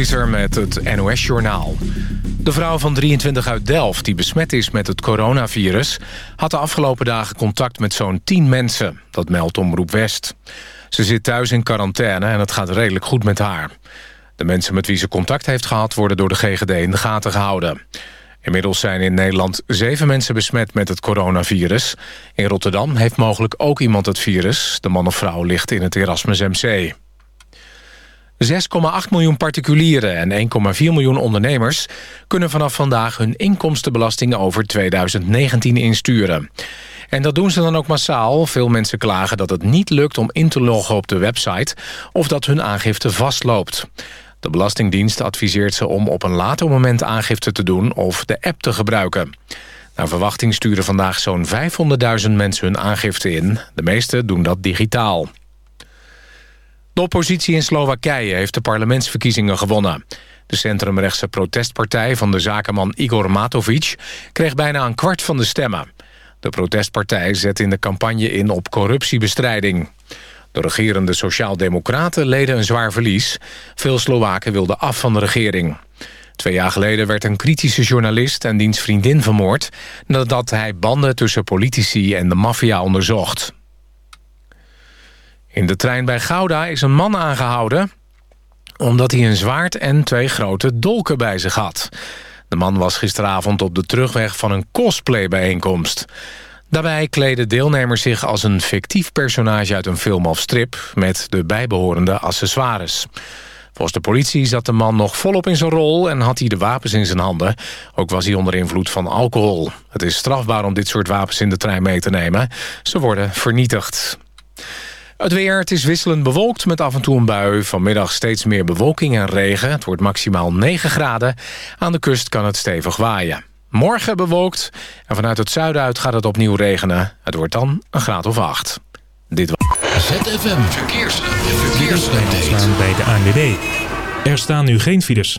Met het NOS-journaal. De vrouw van 23 uit Delft die besmet is met het coronavirus... had de afgelopen dagen contact met zo'n 10 mensen. Dat meldt Omroep West. Ze zit thuis in quarantaine en het gaat redelijk goed met haar. De mensen met wie ze contact heeft gehad... worden door de GGD in de gaten gehouden. Inmiddels zijn in Nederland zeven mensen besmet met het coronavirus. In Rotterdam heeft mogelijk ook iemand het virus. De man of vrouw ligt in het Erasmus MC. 6,8 miljoen particulieren en 1,4 miljoen ondernemers... kunnen vanaf vandaag hun inkomstenbelasting over 2019 insturen. En dat doen ze dan ook massaal. Veel mensen klagen dat het niet lukt om in te loggen op de website... of dat hun aangifte vastloopt. De Belastingdienst adviseert ze om op een later moment aangifte te doen... of de app te gebruiken. Naar verwachting sturen vandaag zo'n 500.000 mensen hun aangifte in. De meeste doen dat digitaal. De oppositie in Slowakije heeft de parlementsverkiezingen gewonnen. De centrumrechtse protestpartij van de zakenman Igor Matovic... kreeg bijna een kwart van de stemmen. De protestpartij zet in de campagne in op corruptiebestrijding. De regerende Sociaal-Democraten leden een zwaar verlies. Veel Slowaken wilden af van de regering. Twee jaar geleden werd een kritische journalist en diens vriendin vermoord... nadat hij banden tussen politici en de maffia onderzocht. In de trein bij Gouda is een man aangehouden... omdat hij een zwaard en twee grote dolken bij zich had. De man was gisteravond op de terugweg van een cosplay-bijeenkomst. Daarbij kleden deelnemers zich als een fictief personage uit een film of strip... met de bijbehorende accessoires. Volgens de politie zat de man nog volop in zijn rol... en had hij de wapens in zijn handen. Ook was hij onder invloed van alcohol. Het is strafbaar om dit soort wapens in de trein mee te nemen. Ze worden vernietigd. Het weer, het is wisselend bewolkt met af en toe een bui. Vanmiddag steeds meer bewolking en regen. Het wordt maximaal 9 graden. Aan de kust kan het stevig waaien. Morgen bewolkt en vanuit het zuiden uit gaat het opnieuw regenen. Het wordt dan een graad of 8. Dit was... ZFM Verkeers. Verkeersupdate. bij de ANWB. Er staan nu geen files.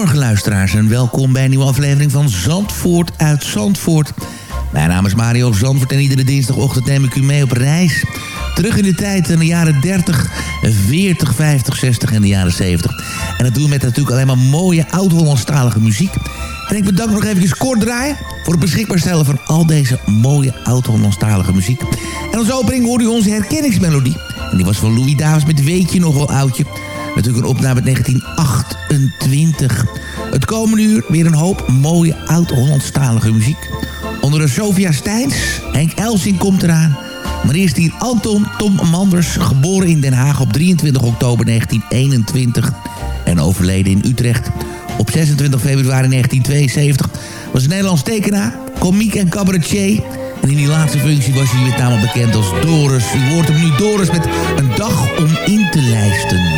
goedemorgen luisteraars en welkom bij een nieuwe aflevering van Zandvoort uit Zandvoort. Mijn naam is Mario Zandvoort en iedere dinsdagochtend neem ik u mee op reis. Terug in de tijd in de jaren 30, 40, 50, 60 en de jaren 70. En dat doen we met natuurlijk alleen maar mooie oud-Hollandstalige muziek. En ik bedank nog even kort draaien voor het beschikbaar stellen van al deze mooie oud-Hollandstalige muziek. En als opening hoorde u onze herkenningsmelodie. En die was van Louis Davis met Weet je nog wel oudje. Natuurlijk een opname uit 1928. Het komende uur weer een hoop mooie oud-Hollandstalige muziek. Onder de Sofia Steins, Henk Elsing komt eraan. Maar eerst hier Anton Tom Manders, geboren in Den Haag op 23 oktober 1921... en overleden in Utrecht op 26 februari 1972... was een Nederlands tekenaar, komiek en cabaretier... En in die laatste functie was hij met name bekend als Doris. U hoort hem nu Doris met een dag om in te lijsten.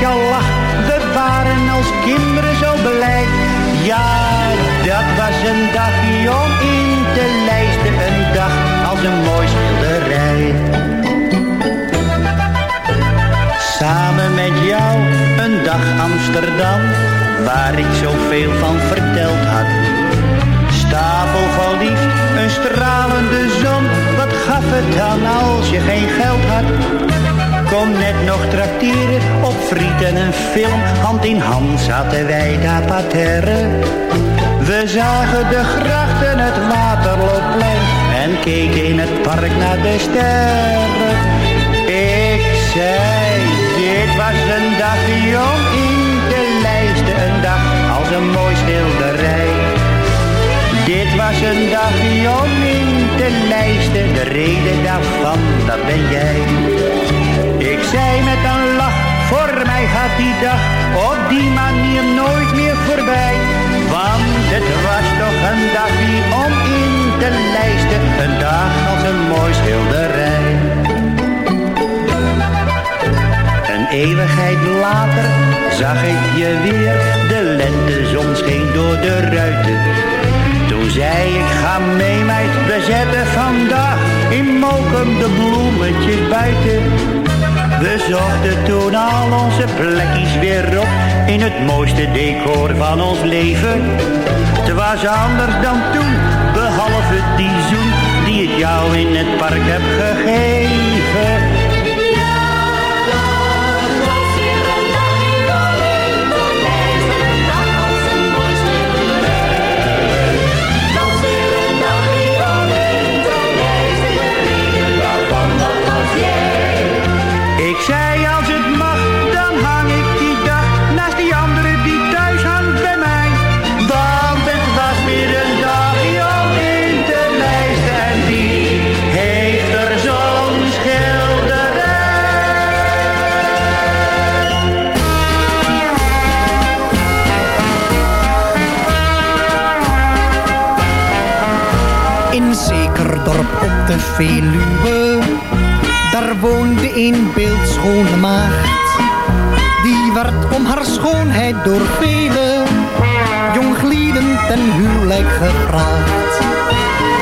Met lach. We waren als kinderen zo blij. Ja, dat was een dagje om in te lijsten. Een dag als een mooi schilderij. Samen met jou een dag Amsterdam, waar ik zoveel van verteld had. Stapel van lief, een stralende zon, wat gaf het dan als je geen geld had? Kom net nog trakteren op friet en een film, hand in hand zaten wij daar parterre. We zagen de grachten, het waterloopplein en keken in het park naar de sterren. Ik zei, dit was een dag jong in de lijsten, een dag als een mooi schilderij. Dit was een dag jong in de lijsten, de reden daarvan, dat ben jij. Zei met een lach, voor mij gaat die dag op die manier nooit meer voorbij. Want het was toch een dag die om in te lijsten, een dag als een mooi schilderij. Een eeuwigheid later zag ik je weer, de lentezon scheen door de ruiten. Toen zei ik, ga mee meid, we zetten vandaag in Mokum de bloemetjes buiten. We zochten toen al onze plekjes weer op in het mooiste decor van ons leven. Het was anders dan toen, behalve die zoen die ik jou in het park heb gegeven. Veluwe, daar woonde een beeldschone maagd. Die werd om haar schoonheid door vele jonglieden ten huwelijk gevraagd.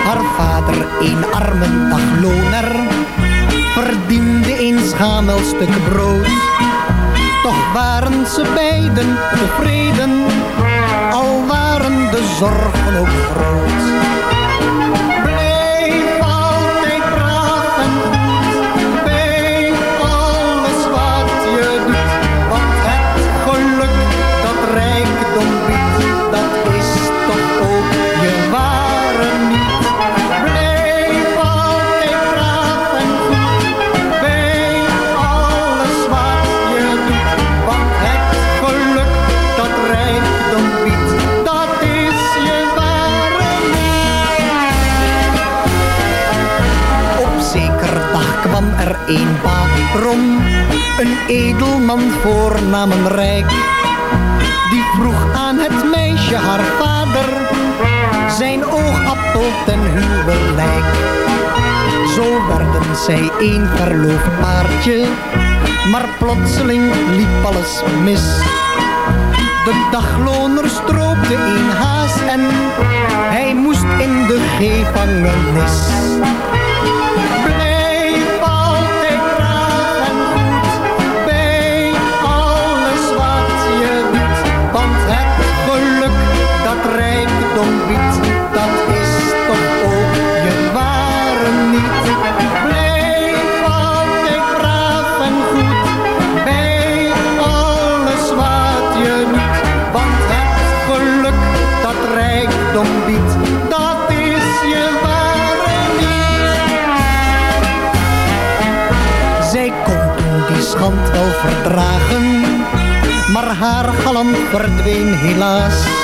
Haar vader, een arme dagloner, verdiende een schamel stuk brood. Toch waren ze beiden tevreden, al waren de zorgen ook groot. Een edelman voornamen rijk. Die vroeg aan het meisje haar vader, zijn oogappel ten huwelijk. Zo werden zij een verloofd paardje, maar plotseling liep alles mis. De dagloner stroopte een haas en hij moest in de gevangenis. Dat is toch ook je ware niet. Blijf altijd braaf en goed bij alles wat je doet. Want het geluk dat rijkdom biedt, dat is je ware niet. Zij kon die schand wel verdragen, maar haar galant verdween helaas.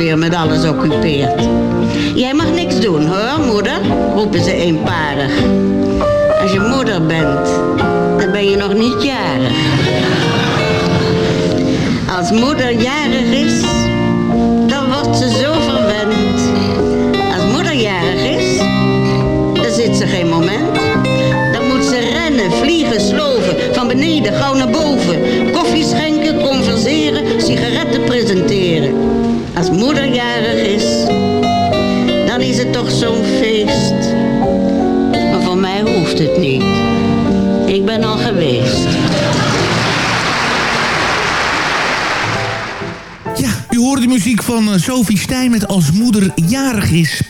met alles occupeert. Jij mag niks doen hoor, moeder, roepen ze eenparig. Als je moeder bent, dan ben je nog niet jarig. Als moeder jarig is, dan wordt ze zo verwend. Als moeder jarig is, dan zit ze geen moment. Dan moet ze rennen, vliegen, sloven, van beneden gauw naar boven. Koffie schenken, converseren, sigaretten presenteren. Als moeder jarig is, dan is het toch zo'n feest. Maar voor mij hoeft het niet. Ik ben al geweest. U hoorde de muziek van eh, Sophie Stijn met Als moeder jarig is.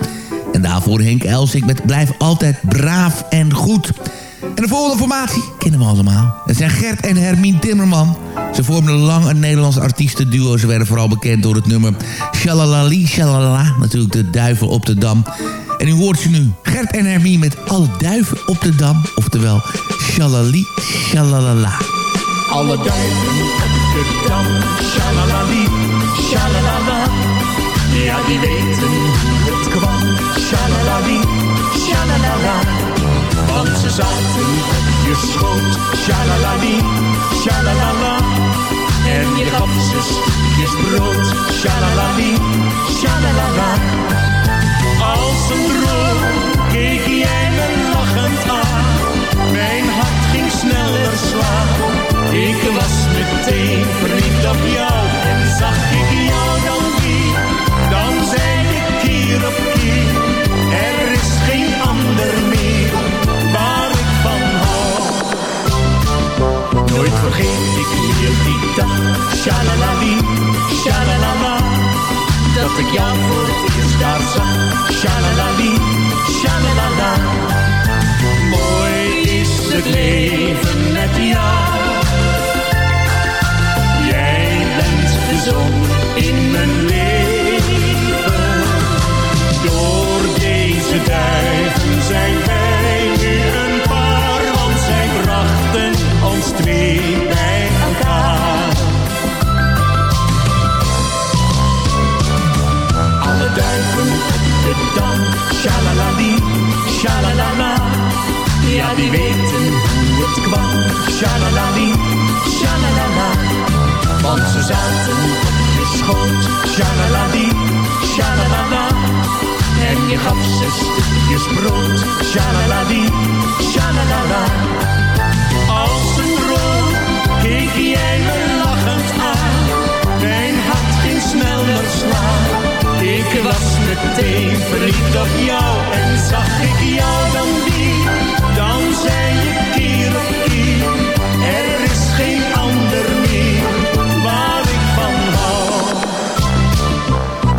En daarvoor Henk Elsik met Blijf altijd braaf en goed. En de volgende formatie kennen we allemaal. Het zijn Gert en Hermine Timmerman. Ze vormden lang een Nederlands artiestenduo. Ze werden vooral bekend door het nummer Shalalali Shalala. Natuurlijk de duiven op de dam. En u hoort ze nu. Gert en Hermine met alle duiven op de dam. Oftewel Shalali Shalalala. Alle duiven op de dam, shalalali, shalalala. Ja, die weten hoe het kwam, shalalali, shalalala. Want ze zaten je schoot, shalalali, shalalala. En je gaf ze stukjes brood, shalalali, shalalala. Als een droom keek jij me lachend aan. Mijn hart ging sneller slaan. Ik was meteen verliefd op jou en zag ik jou dan weer. Dan zei ik keer op keer, Nooit vergeet ik meer die dag, shalalali, shalalala. Dat ik jou voor het eerst daar zag, shalalali, shalalala. Mooi is het leven met jou. Jij bent de zon in mijn leven. Duiven de dam, shalalali, shalalala. Ja, die weten hoe het kwam, shalalali, shalalala. Want ze zaten op je schoot, shalalali, shalalala. En je gaf ze stukjes brood, shalalali, shalalala. Als een droom keek jij Ik was meteen verliefd op jou en zag ik jou dan weer. Dan zei je keer op keer, er is geen ander meer waar ik van hou.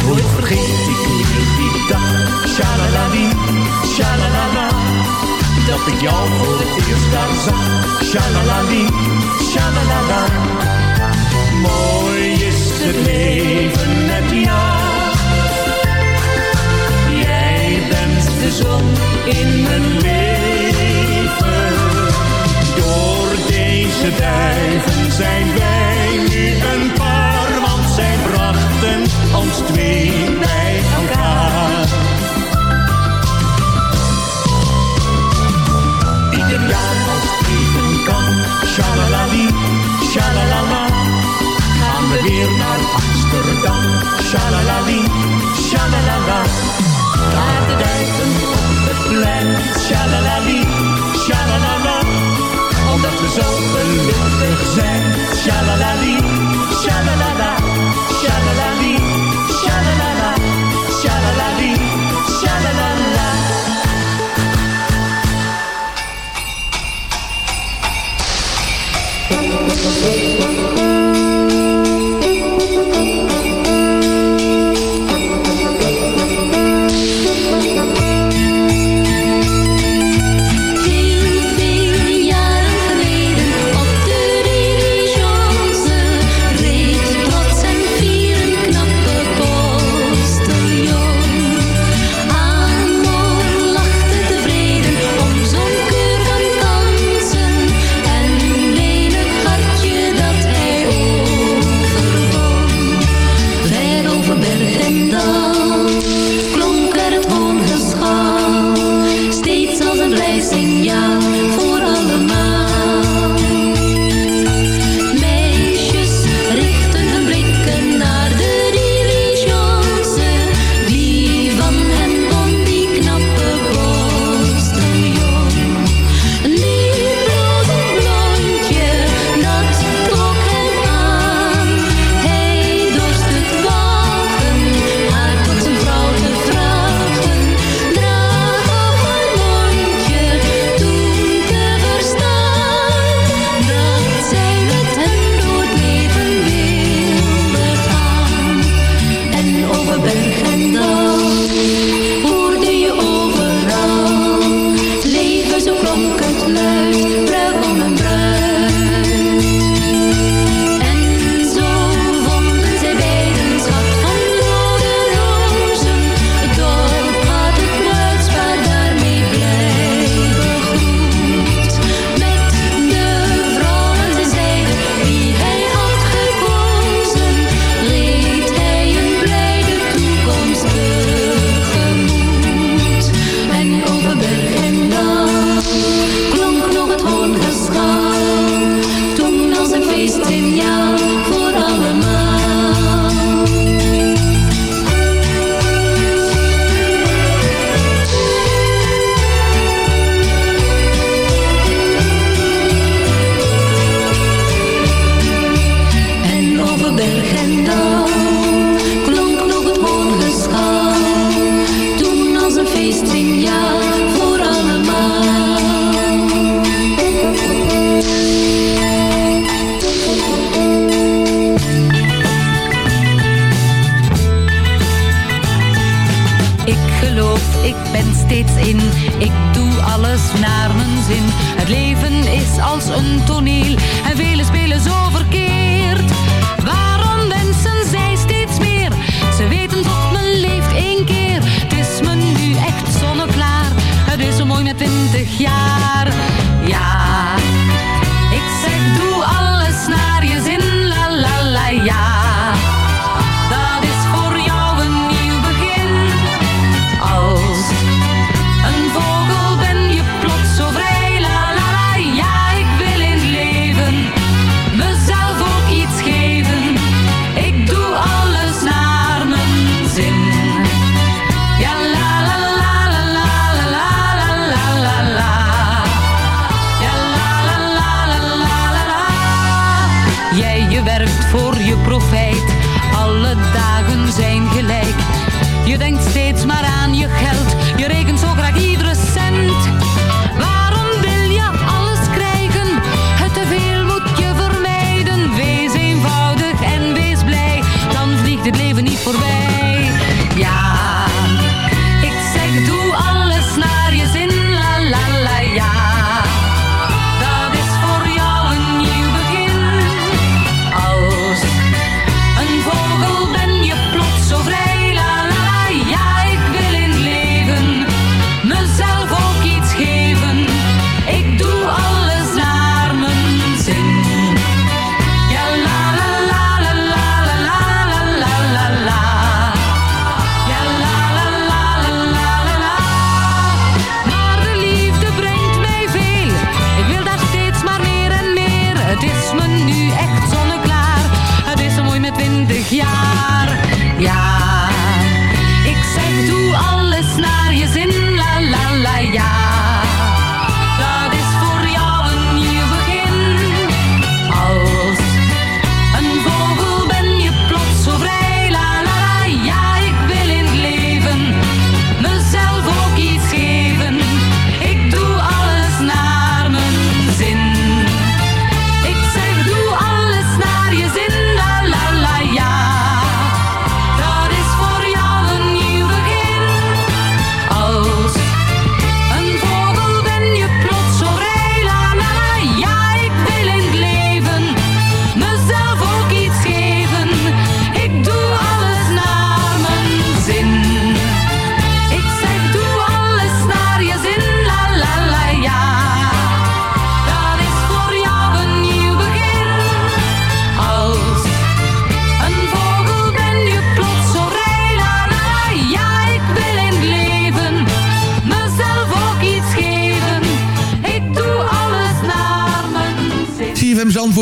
Nooit vergeet ik niet die dag, shalalali, shalalala. Dat ik jou voor het eerst daar zag, shalalali, shalalala. Mooi is het leven de zon in mijn leven. Door deze duiven zijn wij nu een paar, want zij brachten ons twee bij.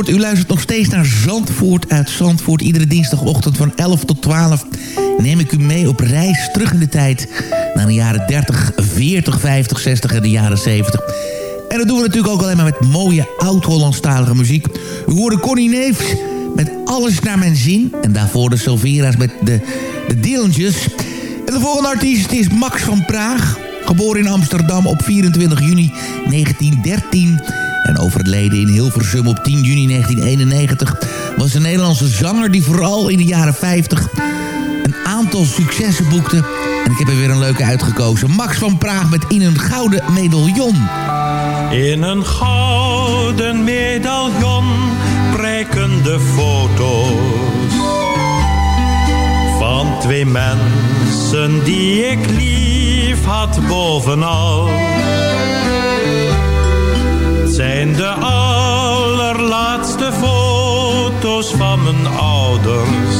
U luistert nog steeds naar Zandvoort uit Zandvoort. Iedere dinsdagochtend van 11 tot 12 neem ik u mee op reis terug in de tijd... naar de jaren 30, 40, 50, 60 en de jaren 70. En dat doen we natuurlijk ook alleen maar met mooie oud-Hollandstalige muziek. U hoorde Connie Neefs met Alles naar mijn zin. En daarvoor de Silvera's met de, de. En de volgende artiest is Max van Praag. Geboren in Amsterdam op 24 juni 1913 en overleden in Hilversum op 10 juni 1991... was een Nederlandse zanger die vooral in de jaren 50 een aantal successen boekte. En ik heb er weer een leuke uitgekozen. Max van Praag met In een Gouden Medaillon. In een gouden medaillon prijken de foto's van twee mensen die ik lief had bovenal. Zijn de allerlaatste foto's van mijn ouders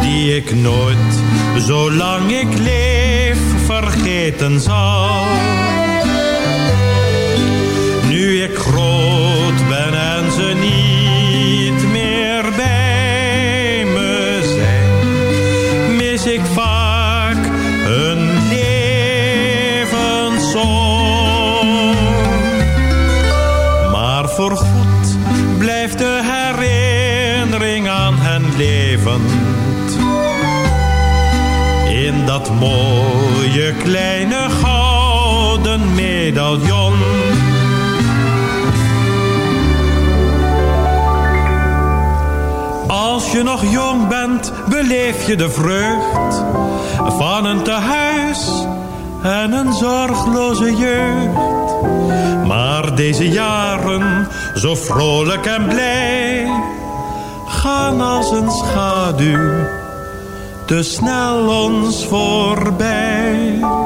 die ik nooit, zolang ik leef, vergeten zal. Nu ik groot mooie kleine gouden medaillon. Als je nog jong bent, beleef je de vreugd van een tehuis en een zorgloze jeugd. Maar deze jaren, zo vrolijk en blij, gaan als een schaduw te snel ons voorbij.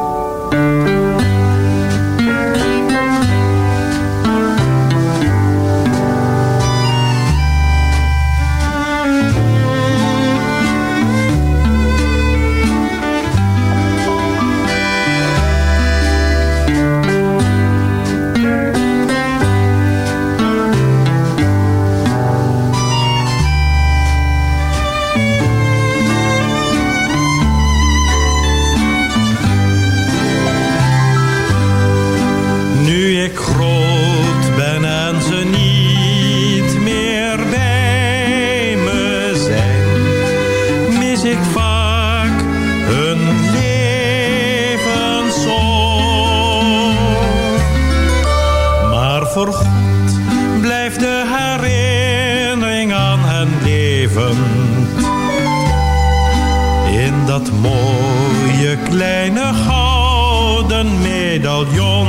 Voorgoed blijft de herinnering aan hen levend. In dat mooie kleine gouden medaillon.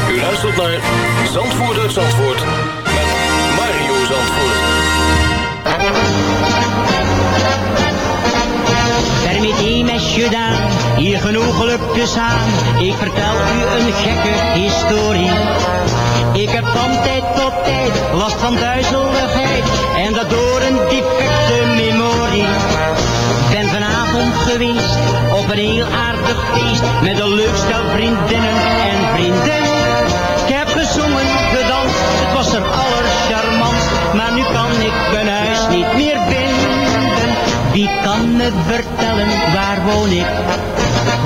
U luistert naar Zandvoort uit Zandvoort met Mario Zandvoort. Permitteer mesje dan, hier genoeg geluk te staan. Ik vertel u een gekke historie. Ik heb van tijd tot tijd last van duizeligheid. En dat door een defecte memorie. Ben vanavond geweest op een heel aardig feest. Met een leuk stel vriendinnen en vrienden. Ik heb gezongen, gedanst, het was er allercharmantst. Maar nu kan ik mijn huis niet meer vinden. Wie kan me vertellen, waar woon ik?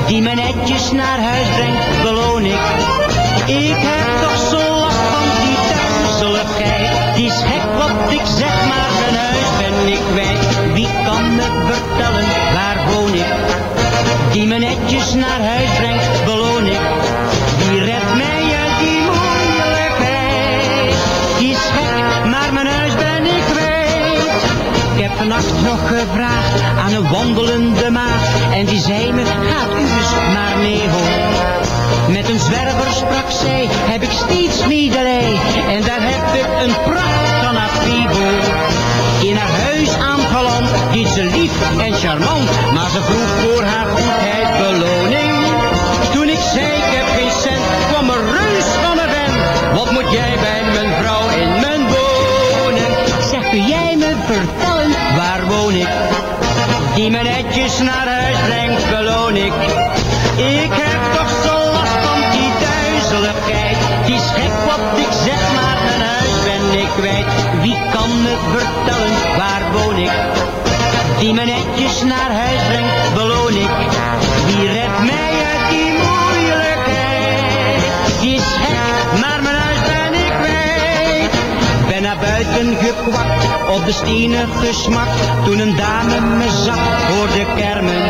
Die me netjes naar huis brengt, beloon ik. Ik heb toch zo last van die duizeligheid. Die is gek wat ik zeg, maar mijn huis ben ik kwijt. Die me netjes naar huis brengt, beloon ik. Wie redt mij uit die moeilijkheid? Die is maar mijn huis ben ik kwijt. Ik heb vannacht nog gevraagd aan een wandelende maag. En die zei me, gaat u eens maar mee hoor. Met een zwerver sprak zij, heb ik steeds medelij. En daar heb ik een pracht van Afibo. In haar huis aangeland, die ze lief en charmant. Maar ze vroeg voor haar goedheid beloning. Toen ik zei, ik heb geen cent, kwam een reus van een vent. Wat moet jij bij mijn vrouw in mijn woning? Zeg, kun jij me vertellen, waar woon ik? Die me netjes naar huis brengt, beloon. Ik zeg, maar mijn huis ben ik kwijt. Wie kan me vertellen, waar woon ik? Die me netjes naar huis brengt, beloon ik. Wie redt mij uit die moeilijkheid? Die is gek, maar mijn huis ben ik kwijt. Ben naar buiten gekwakt, op de stenen gesmakt. Toen een dame me zag voor de kermen.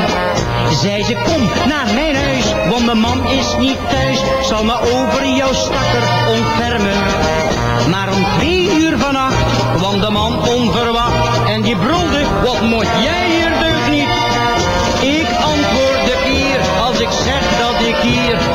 Zei ze, kom naar mijn huis, want mijn man is niet thuis. Zal me over jouw stakker ontfermen. Maar om twee uur vannacht kwam de man onverwacht. En die brulde, wat moet jij hier deugd niet? Ik antwoord de keer, als ik zeg dat ik hier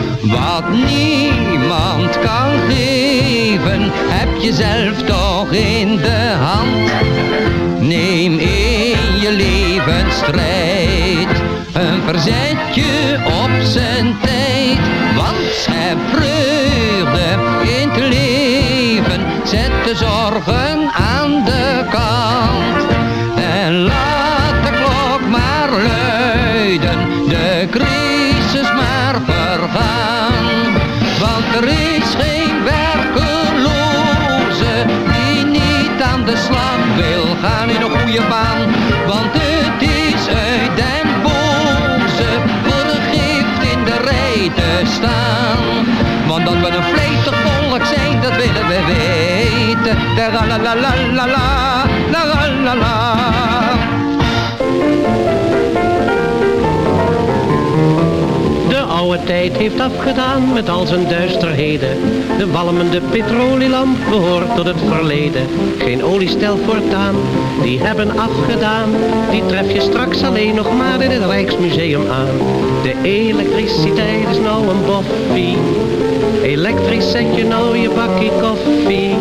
Wat niemand kan geven, heb je zelf toch in de hand. Neem in je leven strijd, een verzetje op zijn tijd. Want schep vreugde in het leven, zet de zorgen we weten. La la la la la la, la la la De oude tijd heeft afgedaan met al zijn duisterheden. De walmende petrolielamp behoort tot het verleden. Geen oliestel voortaan, die hebben afgedaan. Die tref je straks alleen nog maar in het Rijksmuseum aan. De elektriciteit is nou een boffie. Elektrisch zet je nou je bakkie koffie.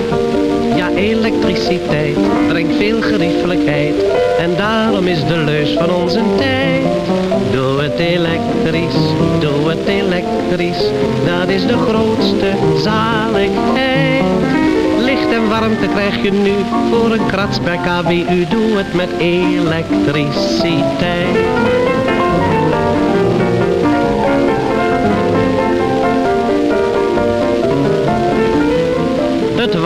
Ja, elektriciteit brengt veel geriefelijkheid. En daarom is de leus van onze tijd. Doe het elektrisch, doe het elektrisch. Dat is de grootste zaligheid. Licht en warmte krijg je nu voor een krats per kWu. Doe het met elektriciteit.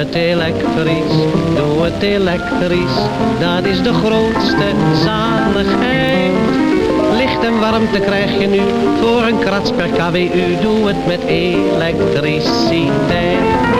Het elektrisch, doe het elektrisch, dat is de grootste zaligheid. Licht en warmte krijg je nu voor een krats per kWu, doe het met elektriciteit.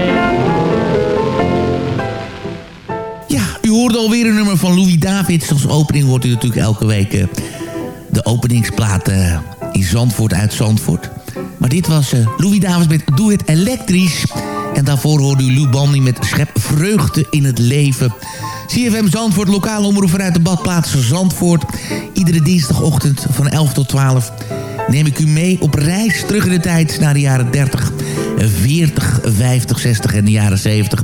Alweer een nummer van Louis Davids. Als opening hoort u natuurlijk elke week eh, de openingsplaat eh, in Zandvoort uit Zandvoort. Maar dit was eh, Louis Davids met Doe het elektrisch. En daarvoor hoorde u Lou Bandy met Schep vreugde in het leven. CFM Zandvoort, lokale omroep vanuit de badplaats Zandvoort. Iedere dinsdagochtend van 11 tot 12 neem ik u mee op reis terug in de tijd naar de jaren 30, 40, 50, 60 en de jaren 70.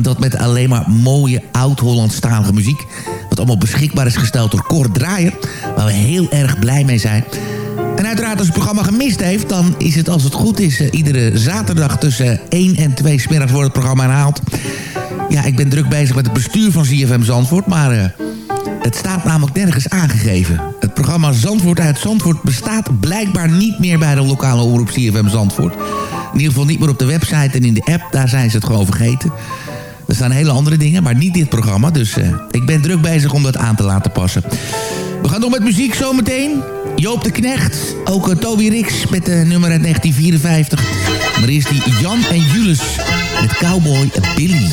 En dat met alleen maar mooie oud-Hollandstalige muziek. Wat allemaal beschikbaar is gesteld door Cor Draaier. Waar we heel erg blij mee zijn. En uiteraard als het programma gemist heeft... dan is het als het goed is... eh, iedere zaterdag tussen 1 en 2 smiddags wordt het programma herhaald. Ja, ik ben druk bezig met het bestuur van ZFM Zandvoort... maar eh, het staat namelijk nergens aangegeven. Het programma Zandvoort uit Zandvoort bestaat blijkbaar niet meer... bij de lokale omroep ZFM Zandvoort. In ieder geval niet meer op de website en in de app. Daar zijn ze het gewoon vergeten. Staan hele andere dingen, maar niet dit programma. Dus eh, ik ben druk bezig om dat aan te laten passen. We gaan door met muziek zometeen. Joop de Knecht, ook uh, Toby Rix met de nummer uit 1954. Maar eerst die Jan en Jules met Cowboy Billy.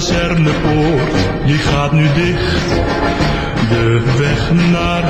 De kazernepoort, die gaat nu dicht. De weg naar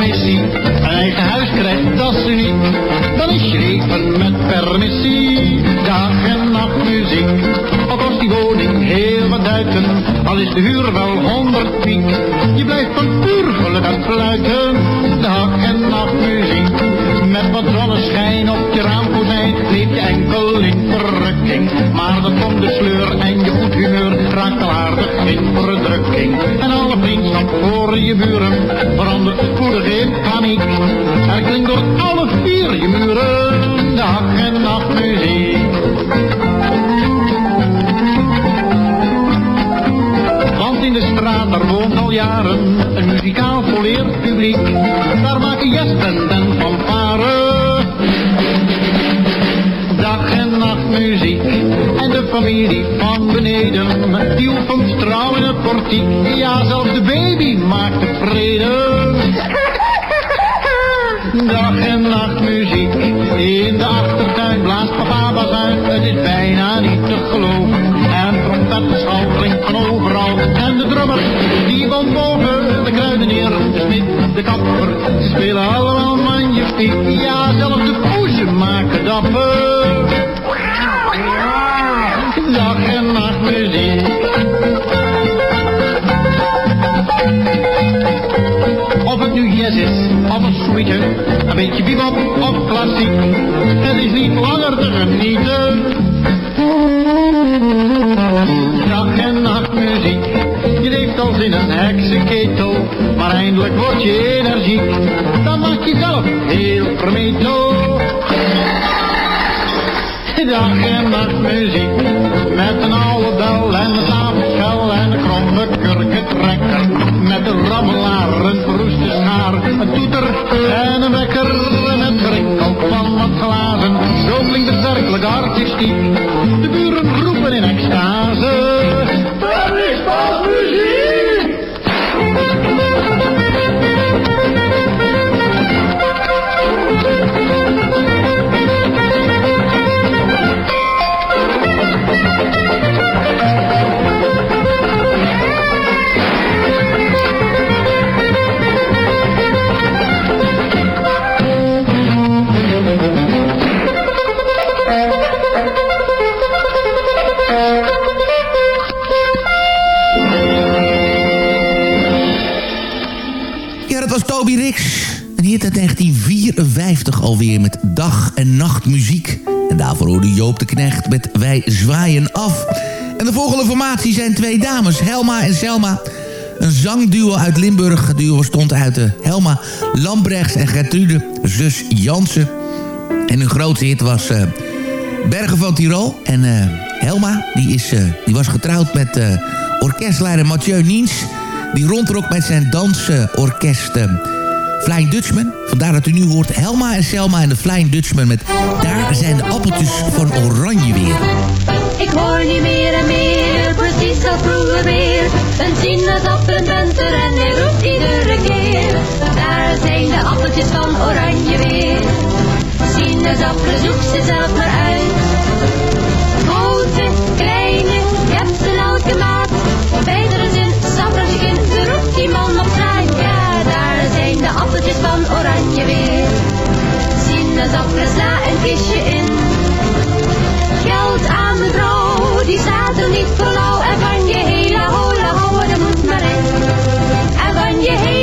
wooncommissie een eigen huis krijgt, dat is uniek. Dan is je leven met permissie, dag en nacht muziek. Al kost die woning heel wat duiten, al is de huur wel honderd piek. Je blijft van puur geluk aan dag en nacht muziek. Met wat zonneschijn op je raamkozijn, leef je enkel in verrukking. Maar dan komt de sleur in verdrukking. En alle vriendschap voor je buren verandert spoedig in paniek. Er klinkt door alle vier je muren dag en nacht muziek. Want in de straat, daar woont al jaren een muzikaal volleerd publiek. Daar maken jazzband en fanfare dag en nacht muziek. Familie van beneden, die oefent trouw in het portiek. Ja, zelfs de baby maakt tevreden. Dag en nacht muziek, in de achtertuin blaast papa bazuin. Het is bijna niet te geloven. En trompetschal klinkt van overal. En de drummer, die woont boven. De kruidenier, de smid, de kapper. Spelen allemaal magnifiek. Ja, zelfs de poesje maken dapper. Dag en nacht muziek. Of het nu jazz is, of een suite, een beetje bebop of klassiek. Het is niet langer te genieten. Dag en nacht muziek, je leeft als in een heksenketel, maar eindelijk word je energiek. Dan maak je zelf heel vermetel. Dag en nacht muziek, met een oude bel en een avondschel en een kromme kurkentrekker. Met een rammelaar, een verroeste schaar, een toeter en een wekker en het gerinkel van wat glazen. Zo klinkt het werkelijk artistiek, de buren roepen in extase. 1954 alweer met dag en nacht muziek. En daarvoor hoorde Joop de Knecht met Wij zwaaien af. En de volgende formatie zijn twee dames, Helma en Selma. Een zangduo uit Limburg. Het duo stond uit de Helma Lambrechts en Gertrude, zus Jansen. En hun grootste hit was eh, Bergen van Tirol. En eh, Helma, die, is, eh, die was getrouwd met eh, orkestleider Mathieu Niens... die rondtrok met zijn dansorkest eh, Flying Dutchman. Vandaar dat u nu hoort Helma en Selma en de Flying Dutchman... met Daar zijn de appeltjes van oranje weer. Ik hoor niet meer en meer, precies als vroeger weer. Een er en hij roept iedere keer. Daar zijn de appeltjes van oranje weer. Sinaasappelen zoek ze zelf maar uit. Appeltjes van oranje weer. Sinaasappelen sla een kistje in. Geld aan de vrouw, die staat er niet voor lauw. En van je hele hola houden, moet maar in. En van je hele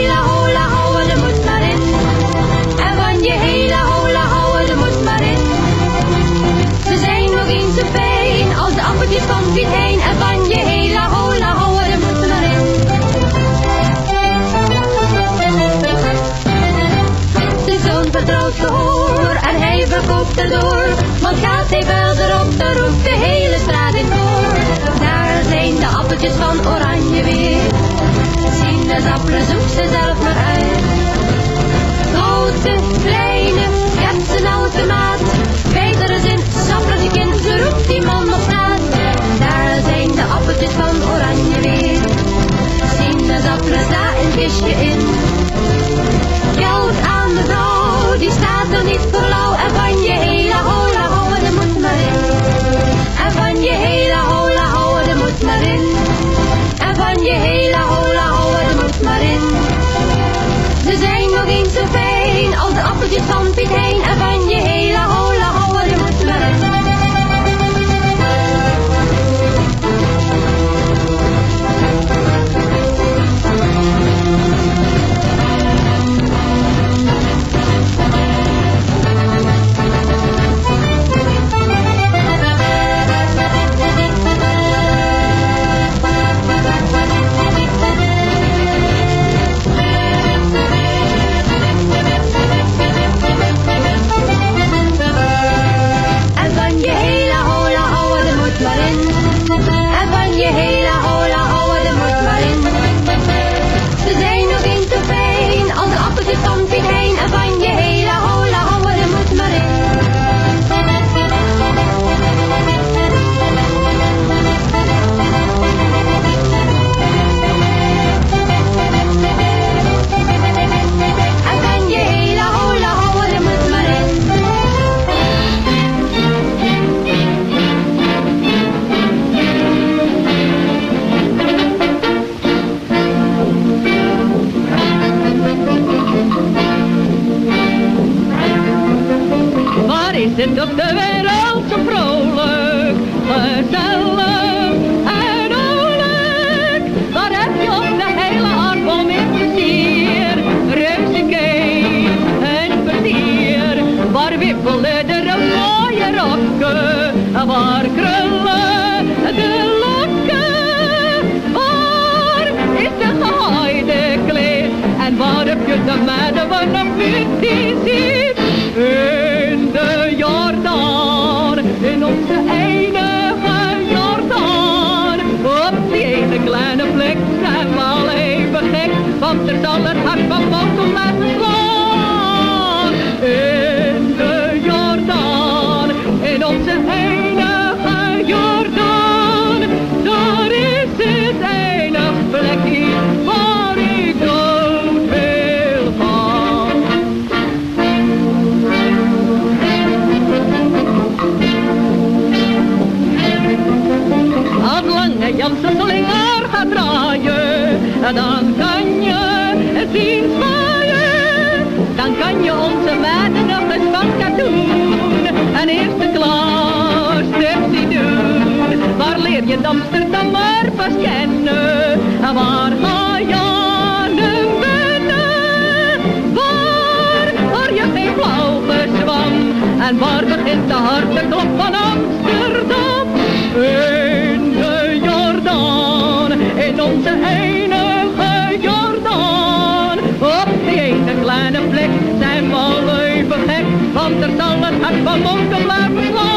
en waar begint de harde klop van Amsterdam? In de Jordaan, in onze enige Jordaan. Op die ene kleine plek zijn we al even gek, want er zal het hart van monken blijven slaan.